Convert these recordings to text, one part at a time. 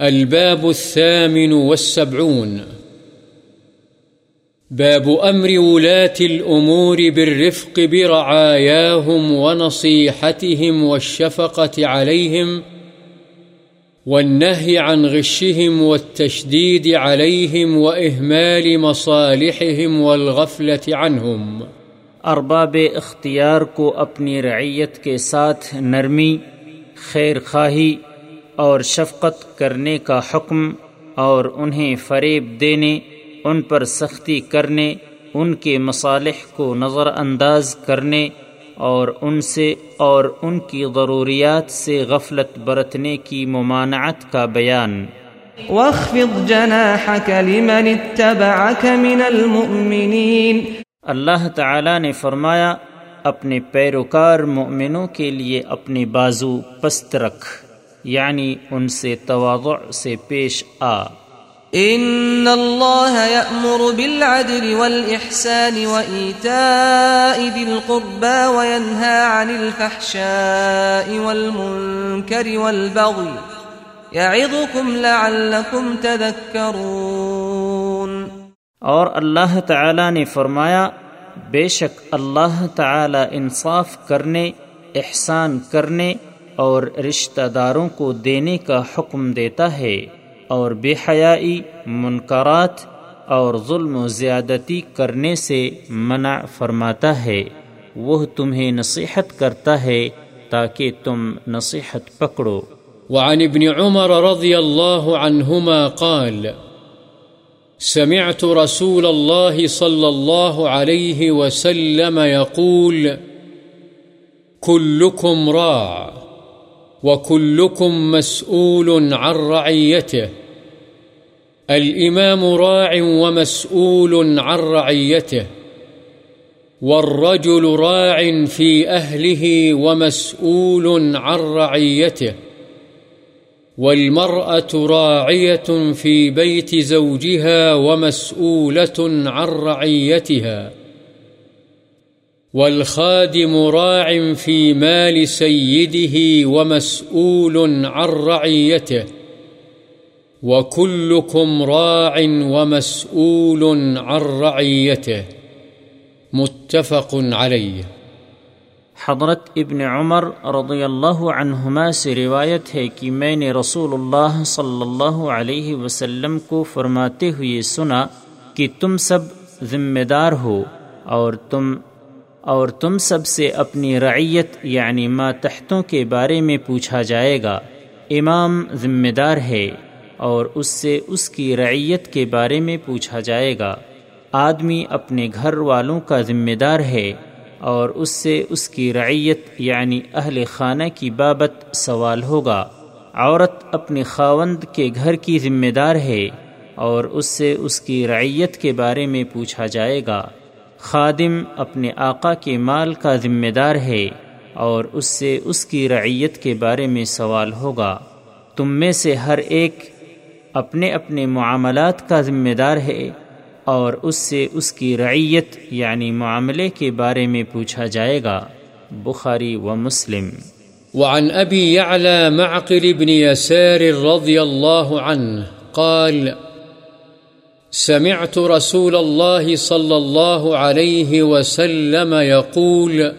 الباب الثامن والسبعون. باب أمر ولاة الأمور بالرفق برعاياهم ونصيحتهم والشفقة عليهم والنهي عن غشهم والتشديد عليهم وإهمال مصالحهم والغفلة عنهم. ارباب اختیار کو اپنی رعیت کے ساتھ نرمی، خیر خواہی اور شفقت کرنے کا حکم اور انہیں فریب دینے ان پر سختی کرنے ان کے مصالح کو نظر انداز کرنے اور ان سے اور ان کی ضروریات سے غفلت برتنے کی ممانعت کا بیان۔ واخفض جناحك لمن اتبعك من المؤمنين اللہ تعالی نے فرمایا اپنے پیروکار مؤمنوں کے لیے اپنی بازو پست رکھ۔ یعنی ان سے تواضع سے پیش آ۔ ان الله يأمر بالعدل والإحسان وإيتاء ذي القربى وينهى عن الفحشاء والمنكر والبغي يعظكم لعلكم تذكرون اور اللہ تعالی نے فرمایا بے شک اللہ تعالی انصاف کرنے احسان کرنے اور رشتہ داروں کو دینے کا حکم دیتا ہے اور بے حیائی، منکرات اور ظلم و زیادتی کرنے سے منع فرماتا ہے۔ وہ تمہیں نصیحت کرتا ہے تاکہ تم نصیحت پکڑو۔ وعن ابن عمر رضي الله عنهما قال، سمعت رسول الله صلى الله عليه وسلم يقول كلكم راع۔ وكلكم مسؤول عن رعيته الإمام راع ومسؤول عن رعيته والرجل راع في أهله ومسؤول عن رعيته والمرأة راعية في بيت زوجها ومسؤولة عن رعيتها والخادم راع في مال سيده ومسؤول عن رعيته. وكلكم راع ومسؤول عن رعيته. متفق عليه. حضرت ابن عمر رضی اللہ عنہما سے روایت ہے کہ میں نے رسول اللہ صلی اللہ علیہ وسلم کو فرماتے ہوئے سنا کہ تم سب ذمہ دار ہو اور تم اور تم سب سے اپنی رعیت یعنی ماتحتوں کے بارے میں پوچھا جائے گا۔ امام ذمہ دار ہے اور اس سے اس کی رعیت کے بارے میں پوچھا جائے گا۔ آدمی اپنے گھر والوں کا ذمہ دار ہے اور اس سے اس کی رعیت یعنی اہل خانہ کی بابت سوال ہوگا۔ عورت اپنے خاوند کے گھر کی ذمہ دار ہے اور اس سے اس کی رعیت کے بارے میں پوچھا جائے گا۔ خادم اپنے آقا کے مال کا ذمہ دار ہے اور اس سے اس کی رعیت کے بارے میں سوال ہوگا۔ تم میں سے ہر ایک اپنے اپنے معاملات کا ذمہ دار ہے اور اس سے اس کی رعیت یعنی معاملے کے بارے میں پوچھا جائے گا۔ بخاری و مسلم۔ وعن أبي يعلى معقل بن يسار رضي الله عنه قال سمعت رسول الله صلى الله عليه وسلم يقول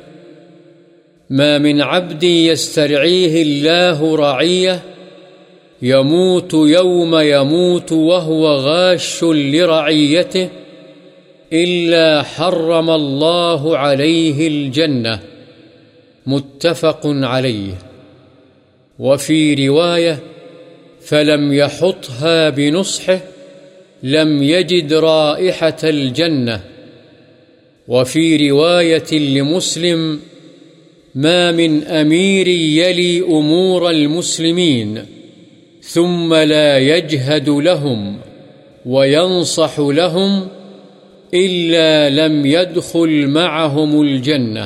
ما من عبد يسترعيه الله رعيه يموت يوم يموت وهو غاش لرعيته إلا حرم الله عليه الجنة متفق عليه وفي رواية فلم يحطها بنصحه۔ لم يجد رائحة الجنة. وفي رواية لمسلم، ما من أمير يلي أمور المسلمين، ثم لا يجهد لهم وينصح لهم إلا لم يدخل معهم الجنة.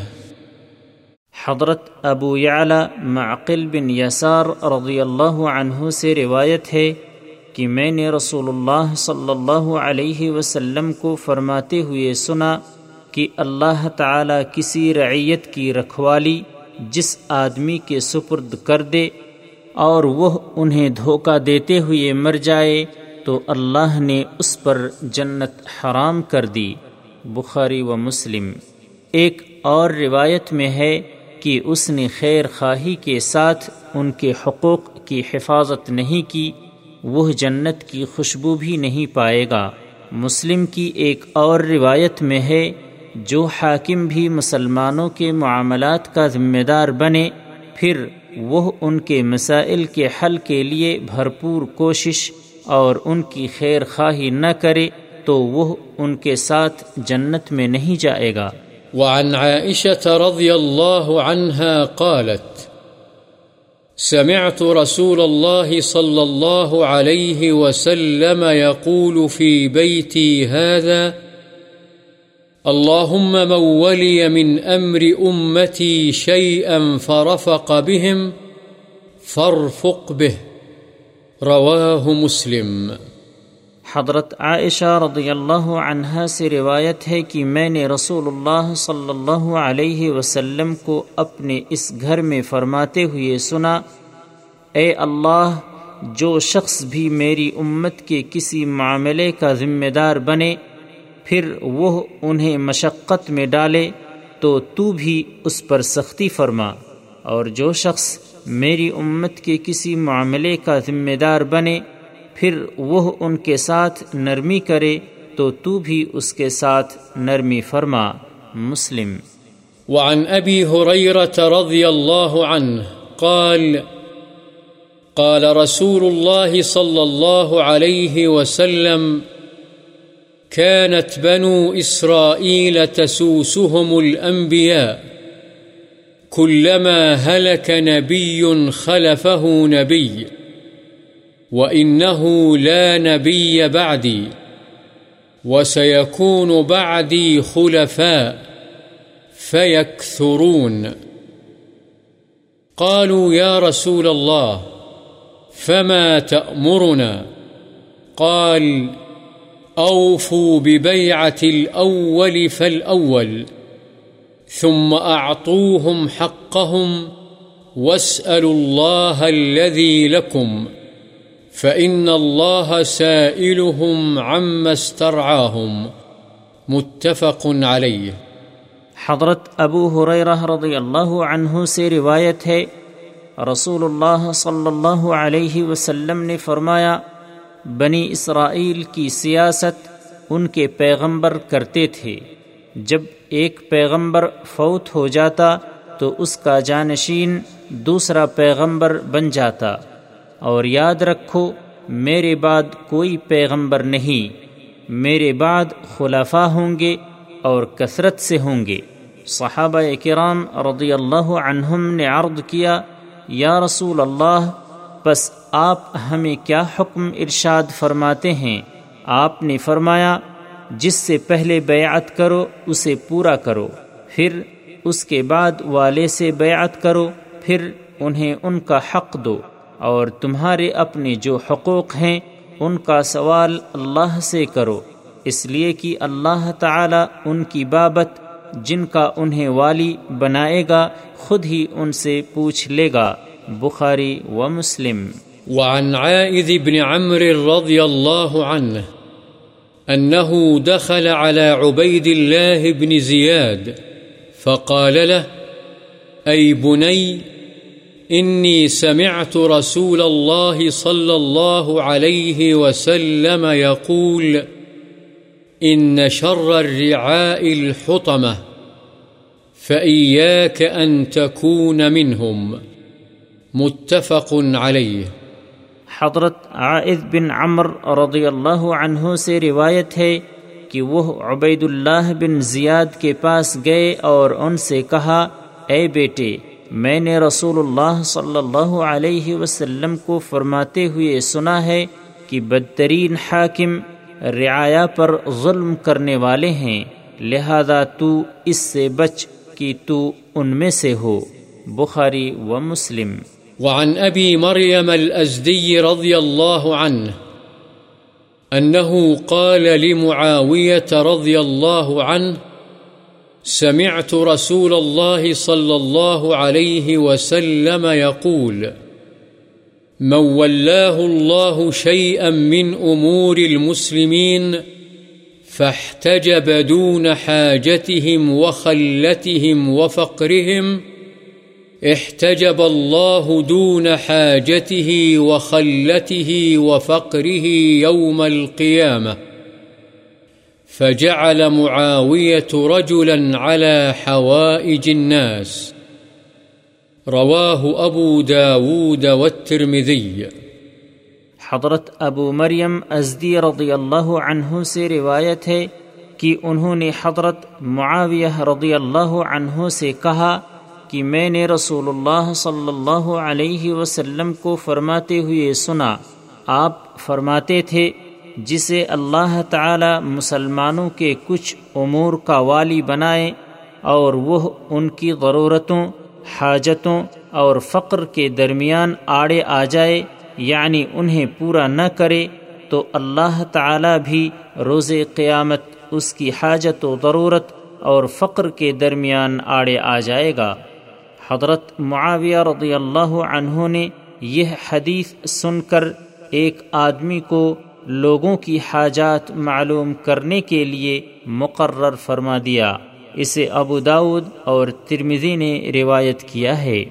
حضرت ابو یعلا معقل بن یسار رضی اللہ عنہ سے روایت ہے کہ میں نے رسول اللہ صلی اللہ علیہ وسلم کو فرماتے ہوئے سنا کہ اللہ تعالی کسی رعیت کی رکھوالی جس آدمی کے سپرد کر دے اور وہ انہیں دھوکہ دیتے ہوئے مر جائے تو اللہ نے اس پر جنت حرام کر دی۔ بخاری و مسلم۔ ایک اور روایت میں ہے کہ اس نے خیر خواہی کے ساتھ ان کے حقوق کی حفاظت نہیں کی وہ جنت کی خوشبو بھی نہیں پائے گا۔ مسلم کی ایک اور روایت میں ہے، جو حاکم بھی مسلمانوں کے معاملات کا ذمہ دار بنے، پھر وہ ان کے مسائل کے حل کے لیے بھرپور کوشش اور ان کی خیر خواہی نہ کرے تو وہ ان کے ساتھ جنت میں نہیں جائے گا۔ وعن عائشة رضي الله عنها قالت سمعت رسول الله صلى الله عليه وسلم يقول في بيتي هذا، اللهم من ولي من أمر أمتي شيئا فرفق بهم، فارفق به، رواه مسلم. حضرت عائشہ رضی اللہ عنہا سے روایت ہے کہ میں نے رسول اللہ صلی اللہ علیہ وسلم کو اپنے اس گھر میں فرماتے ہوئے سنا، اے اللہ، جو شخص بھی میری امت کے کسی معاملے کا ذمہ دار بنے، پھر وہ انہیں مشقت میں ڈالے تو تو بھی اس پر سختی فرما۔ اور جو شخص میری امت کے کسی معاملے کا ذمہ دار بنے پھر وہ ان کے ساتھ نرمی کرے تو تو بھی اس کے ساتھ نرمی فرما۔ مسلم۔ وعن ابی حریرت رضی اللہ عنہ قال قال رسول الله صلى الله عليه وسلم كانت بنو إسرائيل تسوسهم الأنبياء كلما هلك نبي خلفه نبي وإنه لا نبي بعدي وسيكون بعدي خلفاء فيكثرون قالوا يا رسول الله فما تأمرنا قال أوفوا ببيعة الأول فالأول ثم أعطوهم حقهم واسألوا الله الذي لكم فإن الله سائلهم عما استرعاهم متفق عليه۔ حضرت ابو حریرہ رضی اللہ عنہ سے روایت ہے رسول اللہ صلی اللہ علیہ وسلم نے فرمایا، بنی اسرائیل کی سیاست ان کے پیغمبر کرتے تھے۔ جب ایک پیغمبر فوت ہو جاتا تو اس کا جانشین دوسرا پیغمبر بن جاتا۔ اور یاد رکھو، میرے بعد کوئی پیغمبر نہیں۔ میرے بعد خلافہ ہوں گے اور کثرت سے ہوں گے۔ صحابہ کرام رضی اللہ عنہم نے عرض کیا، یا رسول اللہ بس آپ ہمیں کیا حکم ارشاد فرماتے ہیں؟ آپ نے فرمایا، جس سے پہلے بیعت کرو، اسے پورا کرو۔ پھر اس کے بعد والے سے بیعت کرو، پھر انہیں ان کا حق دو۔ اور تمہارے اپنے جو حقوق ہیں، ان کا سوال اللہ سے کرو۔ اس لیے کہ اللہ تعالی ان کی بابت جن کا انہیں والی بنائے گا، خود ہی ان سے پوچھ لے گا۔ بخاری و مسلم۔ وعن عائذ بن عمرو رضي الله عنه أنه دخل على عبيد الله بن زياد فقال له أي بني إني سمعت رسول الله صلى الله عليه وسلم يقول، إن شر الرعاء الحطمة، فإياك أن تكون منهم. متفق عليه. حضرت عائد بن عمر رضی اللہ عنہ سے روایت ہے کہ وہ عبید اللہ بن زیاد کے پاس گئے اور ان سے کہا، اے بیٹے میں نے رسول اللہ صلی اللہ علیہ وسلم کو فرماتے ہوئے سنا ہے کہ بدترین حاکم رعایا پر ظلم کرنے والے ہیں، لہذا تو اس سے بچ کہ تو ان میں سے ہو۔ بخاری و مسلم۔ وعن أبي مريم الأزدي رضي الله عنه أنه قال لمعاوية رضي الله عنه سمعت رسول الله صلى الله عليه وسلم يقول من ولاه الله شيئا من أمور المسلمين فاحتجب دون حاجتهم وخلتهم وفقرهم، احتجب الله دون حاجته وخلته وفقره يوم القيامة. فجعل معاوية رجلا على حوائج الناس. رواه أبو داود والترمذي. حضرت ابو مریم ازدی رضی اللہ عنہ سے روایت ہے کہ انہوں نے حضرت معاویہ رضی اللہ عنہ سے کہا کہ میں نے رسول اللہ صلی اللہ علیہ وسلم کو فرماتے ہوئے سنا، آپ فرماتے تھے جسے اللہ تعالی مسلمانوں کے کچھ امور کا والی بنائے اور وہ ان کی ضرورتوں، حاجتوں اور فقر کے درمیان آڑے آ جائے یعنی انہیں پورا نہ کرے، تو اللہ تعالی بھی روز قیامت اس کی حاجت و ضرورت اور فقر کے درمیان آڑے آ جائے گا۔ حضرت معاویہ رضی اللہ عنہ نے یہ حدیث سن کر ایک آدمی کو لوگوں کی حاجات معلوم کرنے کے لیے مقرر فرما دیا۔ اسے ابو داود اور ترمزی نے روایت کیا ہے۔